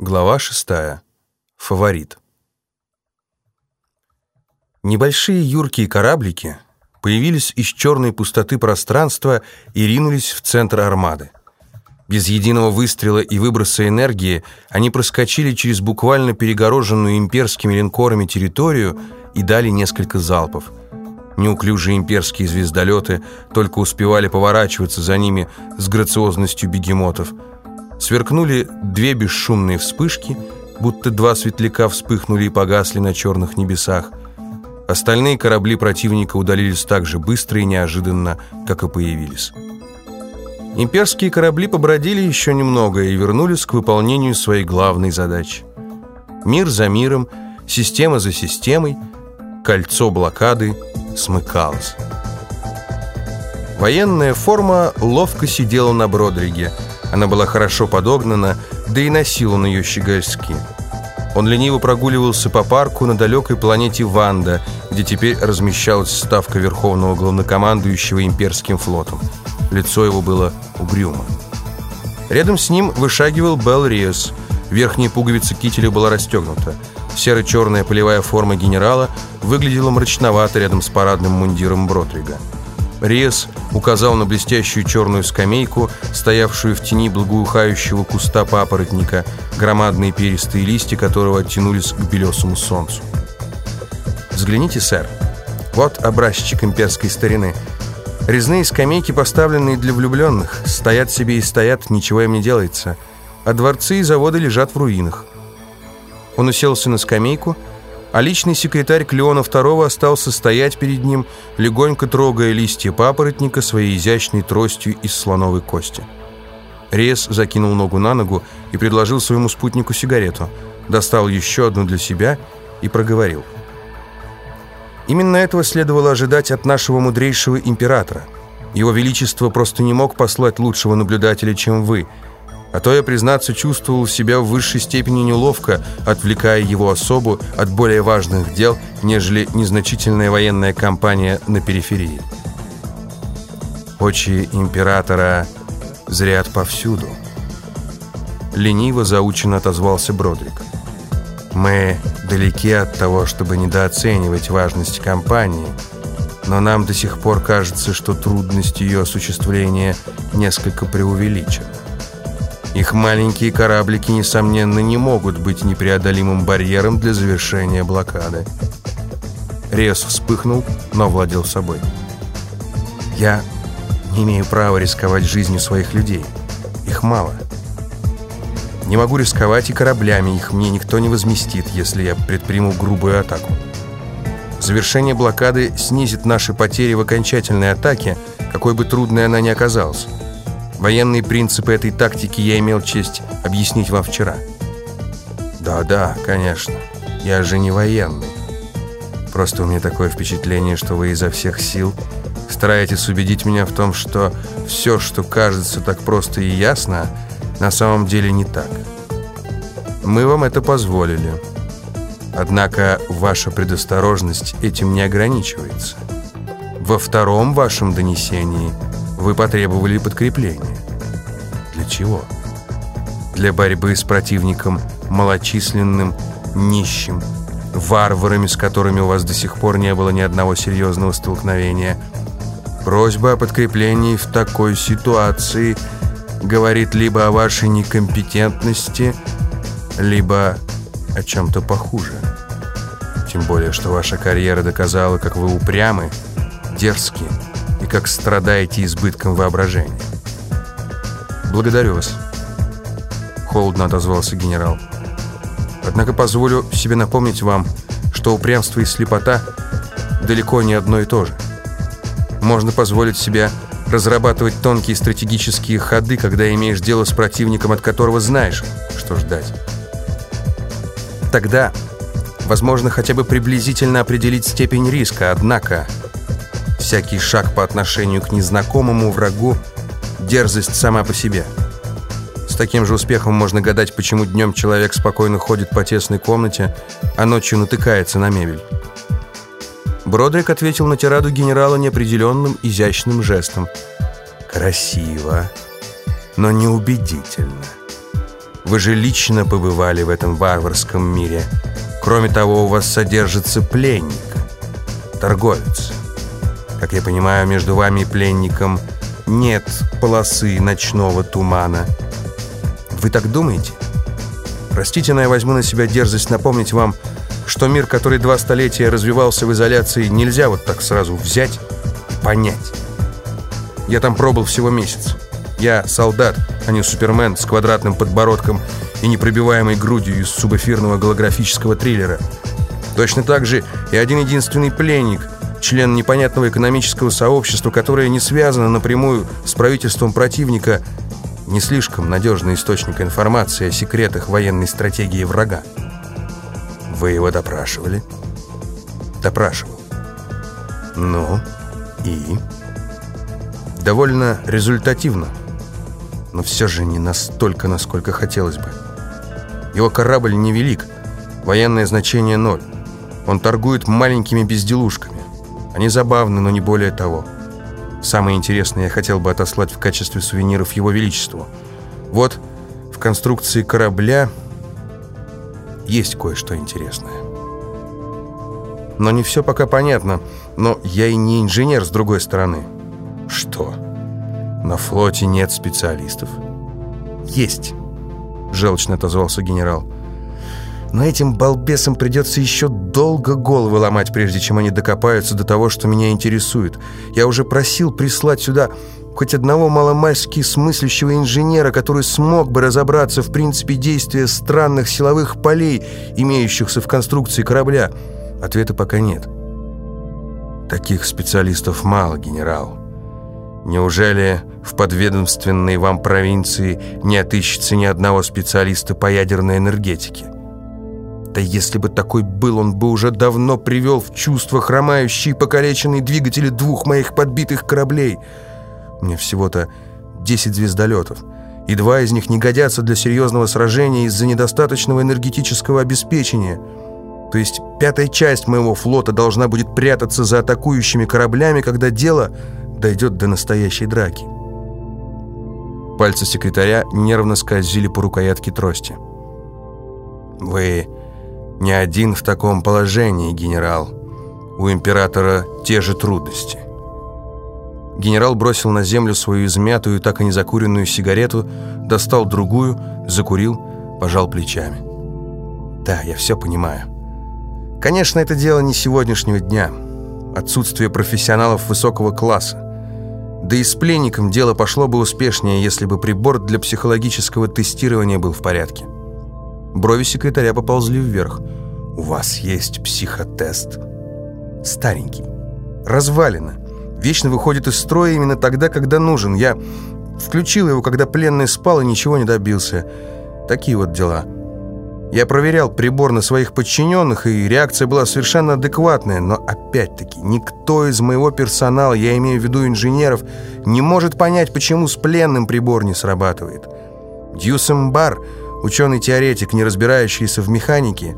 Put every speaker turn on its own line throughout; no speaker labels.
Глава шестая. Фаворит. Небольшие юркие кораблики появились из черной пустоты пространства и ринулись в центр армады. Без единого выстрела и выброса энергии они проскочили через буквально перегороженную имперскими линкорами территорию и дали несколько залпов. Неуклюжие имперские звездолеты только успевали поворачиваться за ними с грациозностью бегемотов – Сверкнули две бесшумные вспышки, будто два светляка вспыхнули и погасли на черных небесах. Остальные корабли противника удалились так же быстро и неожиданно, как и появились. Имперские корабли побродили еще немного и вернулись к выполнению своей главной задачи. Мир за миром, система за системой, кольцо блокады смыкалось. Военная форма ловко сидела на Бродриге – она была хорошо подогнана, да и носил он ее щегольски. Он лениво прогуливался по парку на далекой планете Ванда, где теперь размещалась ставка Верховного Главнокомандующего имперским флотом. Лицо его было угрюмо. Рядом с ним вышагивал Белл Риос. Верхняя пуговица кителя была расстегнута. Серо-черная полевая форма генерала выглядела мрачновато рядом с парадным мундиром Бротрига. Риес указал на блестящую черную скамейку, стоявшую в тени благоухающего куста папоротника, громадные перистые листья которого оттянулись к белесому солнцу. «Взгляните, сэр, вот образчик имперской старины. Резные скамейки, поставленные для влюбленных, стоят себе и стоят, ничего им не делается, а дворцы и заводы лежат в руинах». Он уселся на скамейку, а личный секретарь Клеона II остался стоять перед ним, легонько трогая листья папоротника своей изящной тростью из слоновой кости. Рез закинул ногу на ногу и предложил своему спутнику сигарету, достал еще одну для себя и проговорил. Именно этого следовало ожидать от нашего мудрейшего императора. Его Величество просто не мог послать лучшего наблюдателя, чем вы – а то я, признаться, чувствовал себя в высшей степени неловко, отвлекая его особу от более важных дел, нежели незначительная военная кампания на периферии. Очи императора зрят повсюду. Лениво заученно отозвался Бродрик. Мы далеки от того, чтобы недооценивать важность кампании, но нам до сих пор кажется, что трудность ее осуществления несколько преувеличена. Их маленькие кораблики, несомненно, не могут быть непреодолимым барьером для завершения блокады. Рез вспыхнул, но владел собой. «Я не имею права рисковать жизнью своих людей. Их мало. Не могу рисковать и кораблями, их мне никто не возместит, если я предприму грубую атаку. Завершение блокады снизит наши потери в окончательной атаке, какой бы трудной она ни оказалась. Военные принципы этой тактики я имел честь объяснить вам вчера. Да-да, конечно. Я же не военный. Просто у меня такое впечатление, что вы изо всех сил стараетесь убедить меня в том, что все, что кажется так просто и ясно, на самом деле не так. Мы вам это позволили. Однако ваша предосторожность этим не ограничивается. Во втором вашем донесении – вы потребовали подкрепления. Для чего? Для борьбы с противником малочисленным, нищим, варварами, с которыми у вас до сих пор не было ни одного серьезного столкновения. Просьба о подкреплении в такой ситуации говорит либо о вашей некомпетентности, либо о чем-то похуже. Тем более, что ваша карьера доказала, как вы упрямы, дерзкие, как страдаете избытком воображения. «Благодарю вас», — холодно отозвался генерал. «Однако позволю себе напомнить вам, что упрямство и слепота далеко не одно и то же. Можно позволить себе разрабатывать тонкие стратегические ходы, когда имеешь дело с противником, от которого знаешь, что ждать. Тогда возможно хотя бы приблизительно определить степень риска, однако всякий шаг по отношению к незнакомому врагу – дерзость сама по себе. С таким же успехом можно гадать, почему днем человек спокойно ходит по тесной комнате, а ночью натыкается на мебель. Бродрик ответил на тираду генерала неопределенным, изящным жестом. «Красиво, но неубедительно. Вы же лично побывали в этом варварском мире. Кроме того, у вас содержится пленник, торговец. Как я понимаю, между вами и пленником нет полосы ночного тумана. Вы так думаете? Простите, но я возьму на себя дерзость напомнить вам, что мир, который два столетия развивался в изоляции, нельзя вот так сразу взять и понять. Я там пробыл всего месяц. Я солдат, а не супермен с квадратным подбородком и непробиваемой грудью из субэфирного голографического триллера. Точно так же и один единственный пленник, член непонятного экономического сообщества, которое не связано напрямую с правительством противника, не слишком надежный источник информации о секретах военной стратегии врага. Вы его допрашивали? Допрашивал. Ну, и? Довольно результативно, но все же не настолько, насколько хотелось бы. Его корабль невелик, военное значение ноль. Он торгует маленькими безделушками. Они забавны, но не более того. Самое интересное я хотел бы отослать в качестве сувениров Его Величеству. Вот в конструкции корабля есть кое-что интересное. Но не все пока понятно, но я и не инженер с другой стороны. Что? На флоте нет специалистов? Есть, желчно отозвался генерал. Но этим балбесам придется еще долго головы ломать, прежде чем они докопаются до того, что меня интересует. Я уже просил прислать сюда хоть одного маломальски смыслящего инженера, который смог бы разобраться в принципе действия странных силовых полей, имеющихся в конструкции корабля. Ответа пока нет. Таких специалистов мало, генерал. Неужели в подведомственной вам провинции не отыщется ни одного специалиста по ядерной энергетике? Да если бы такой был, он бы уже давно привел в чувство хромающие покалеченные двигатели двух моих подбитых кораблей — мне всего-то 10 звездолетов, и два из них не годятся для серьезного сражения из-за недостаточного энергетического обеспечения. То есть пятая часть моего флота должна будет прятаться за атакующими кораблями, когда дело дойдет до настоящей драки. Пальцы секретаря нервно скользили по рукоятке трости. «Вы не один в таком положении, генерал. У императора те же трудности. Генерал бросил на землю свою измятую, так и не закуренную сигарету, достал другую, закурил, пожал плечами. «Да, я все понимаю. Конечно, это дело не сегодняшнего дня. Отсутствие профессионалов высокого класса. Да и с пленником дело пошло бы успешнее, если бы прибор для психологического тестирования был в порядке». Брови секретаря поползли вверх. «У вас есть психотест?» «Старенький. Развалина. Вечно выходит из строя именно тогда, когда нужен. Я включил его, когда пленный спал и ничего не добился. Такие вот дела. Я проверял прибор на своих подчиненных, и реакция была совершенно адекватная. Но опять-таки, никто из моего персонала, я имею в виду инженеров, не может понять, почему с пленным прибор не срабатывает. Дьюсем Бар, ученый-теоретик, не разбирающийся в механике,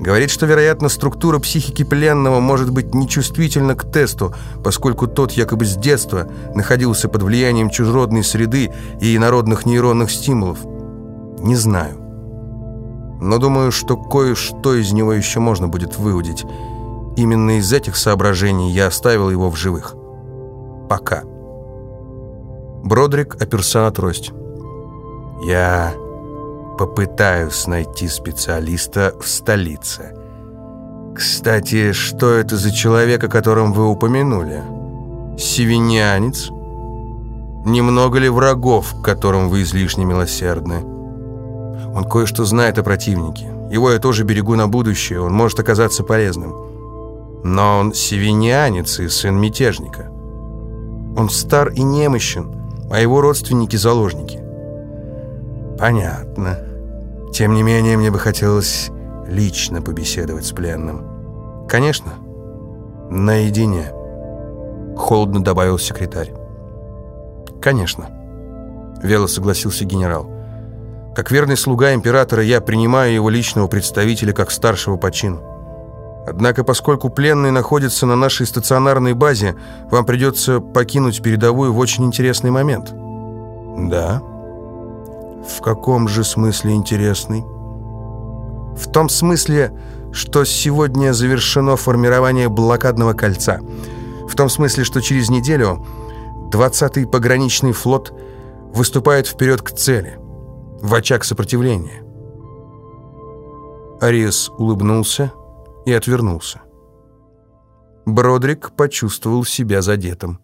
Говорит, что, вероятно, структура психики пленного может быть нечувствительна к тесту, поскольку тот якобы с детства находился под влиянием чужеродной среды и инородных нейронных стимулов. Не знаю. Но думаю, что кое-что из него еще можно будет выудить. Именно из этих соображений я оставил его в живых. Пока. Бродрик оперся на трость. Я попытаюсь найти специалиста в столице. Кстати, что это за человек, о котором вы упомянули? Севинянец? Немного ли врагов, к которым вы излишне милосердны? Он кое-что знает о противнике. Его я тоже берегу на будущее, он может оказаться полезным. Но он севинянец и сын мятежника. Он стар и немощен, а его родственники – заложники. Понятно. Тем не менее, мне бы хотелось лично побеседовать с пленным. Конечно, наедине. Холодно добавил секретарь. Конечно. Вело согласился генерал. Как верный слуга императора, я принимаю его личного представителя как старшего по чину. Однако, поскольку пленный находится на нашей стационарной базе, вам придется покинуть передовую в очень интересный момент. Да. В каком же смысле интересный? В том смысле, что сегодня завершено формирование блокадного кольца. В том смысле, что через неделю 20-й пограничный флот выступает вперед к цели, в очаг сопротивления. Ариес улыбнулся и отвернулся. Бродрик почувствовал себя задетым.